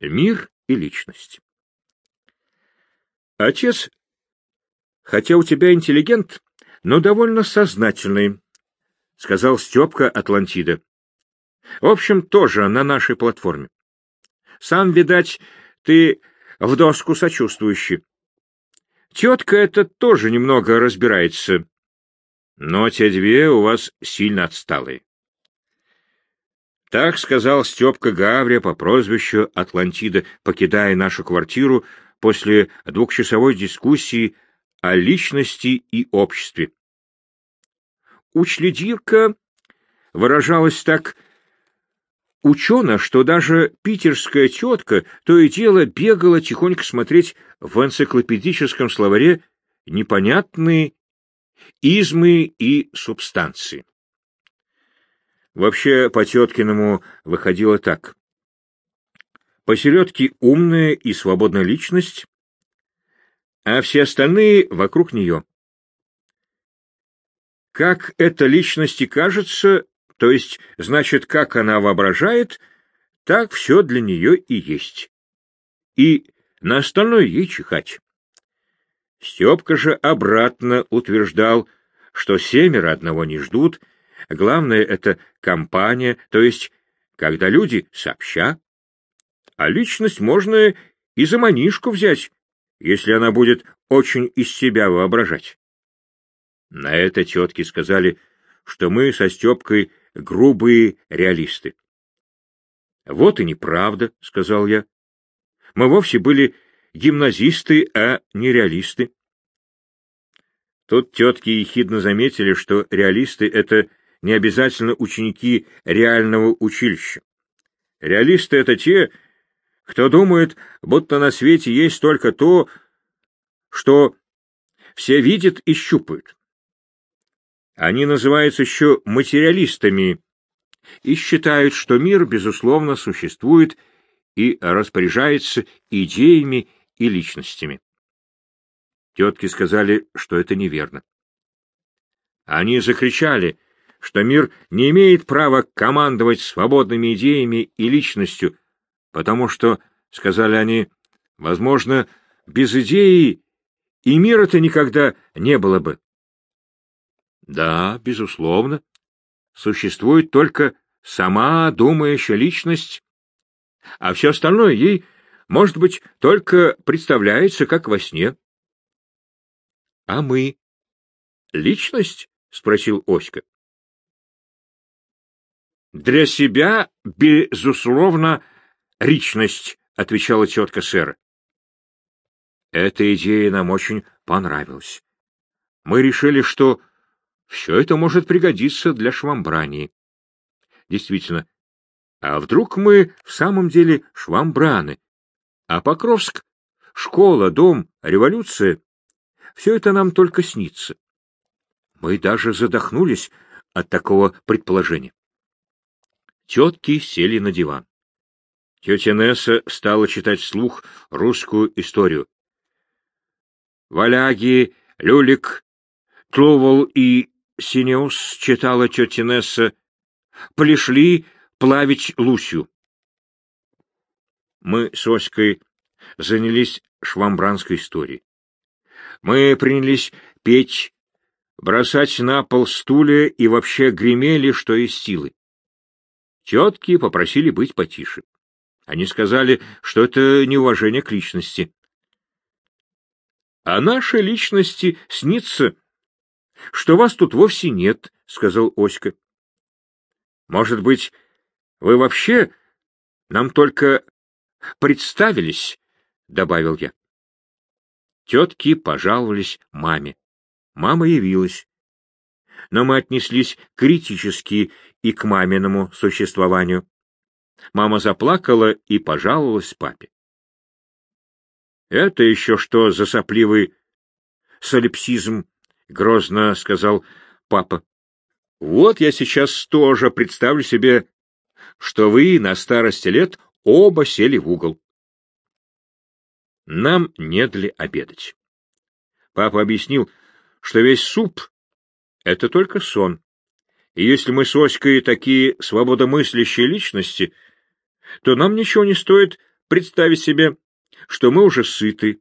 Мир и личность. Отец, хотя у тебя интеллигент, но довольно сознательный, — сказал Степка Атлантида. В общем, тоже на нашей платформе. Сам, видать, ты в доску сочувствующий. Тетка эта тоже немного разбирается, но те две у вас сильно отсталые. Так сказал Степка Гаврия по прозвищу Атлантида, покидая нашу квартиру после двухчасовой дискуссии о личности и обществе. Учледирка выражалась так учено, что даже питерская тетка то и дело бегала тихонько смотреть в энциклопедическом словаре непонятные измы и субстанции. Вообще, по теткиному выходило так. Посередке умная и свободная личность, а все остальные вокруг нее. Как эта личность и кажется, то есть, значит, как она воображает, так все для нее и есть. И на остальное ей чихать. Степка же обратно утверждал, что семеро одного не ждут, Главное — это компания, то есть, когда люди сообща. А личность можно и за манишку взять, если она будет очень из себя воображать. На это тетки сказали, что мы со Степкой грубые реалисты. — Вот и неправда, — сказал я. Мы вовсе были гимназисты, а не реалисты. Тут тетки ехидно заметили, что реалисты — это не обязательно ученики реального училища. Реалисты — это те, кто думает, будто на свете есть только то, что все видят и щупают. Они называются еще материалистами и считают, что мир, безусловно, существует и распоряжается идеями и личностями. Тетки сказали, что это неверно. Они закричали — что мир не имеет права командовать свободными идеями и личностью, потому что, — сказали они, — возможно, без идеи и мира-то никогда не было бы. Да, безусловно, существует только сама думающая личность, а все остальное ей, может быть, только представляется, как во сне. — А мы? — Личность? — спросил Оська. Для себя, безусловно, личность, — отвечала тетка сэра. Эта идея нам очень понравилась. Мы решили, что все это может пригодиться для швамбрании. Действительно, а вдруг мы в самом деле швамбраны, а Покровск, школа, дом, революция — все это нам только снится. Мы даже задохнулись от такого предположения. Тетки сели на диван. Тетя Несса стала читать вслух русскую историю. Валяги, Люлик, Тлувал и Синеус, читала тетя Несса, пришли плавить Лусю. Мы с Оськой занялись швамбранской историей. Мы принялись петь, бросать на пол стулья и вообще гремели, что из силы. Тетки попросили быть потише. Они сказали, что это неуважение к личности. — А нашей личности снится, что вас тут вовсе нет, — сказал Оська. — Может быть, вы вообще нам только представились, — добавил я. Тетки пожаловались маме. Мама явилась но мы отнеслись критически и к маминому существованию. Мама заплакала и пожаловалась папе. — Это еще что за сопливый солипсизм? — грозно сказал папа. — Вот я сейчас тоже представлю себе, что вы на старости лет оба сели в угол. Нам не дали обедать. Папа объяснил, что весь суп это только сон. И если мы с Оськой такие свободомыслящие личности, то нам ничего не стоит представить себе, что мы уже сыты.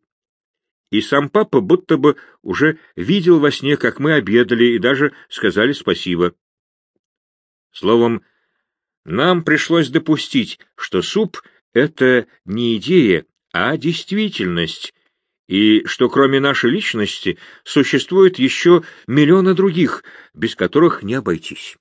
И сам папа будто бы уже видел во сне, как мы обедали, и даже сказали спасибо. Словом, нам пришлось допустить, что суп — это не идея, а действительность, и что кроме нашей личности существует еще миллионы других, без которых не обойтись.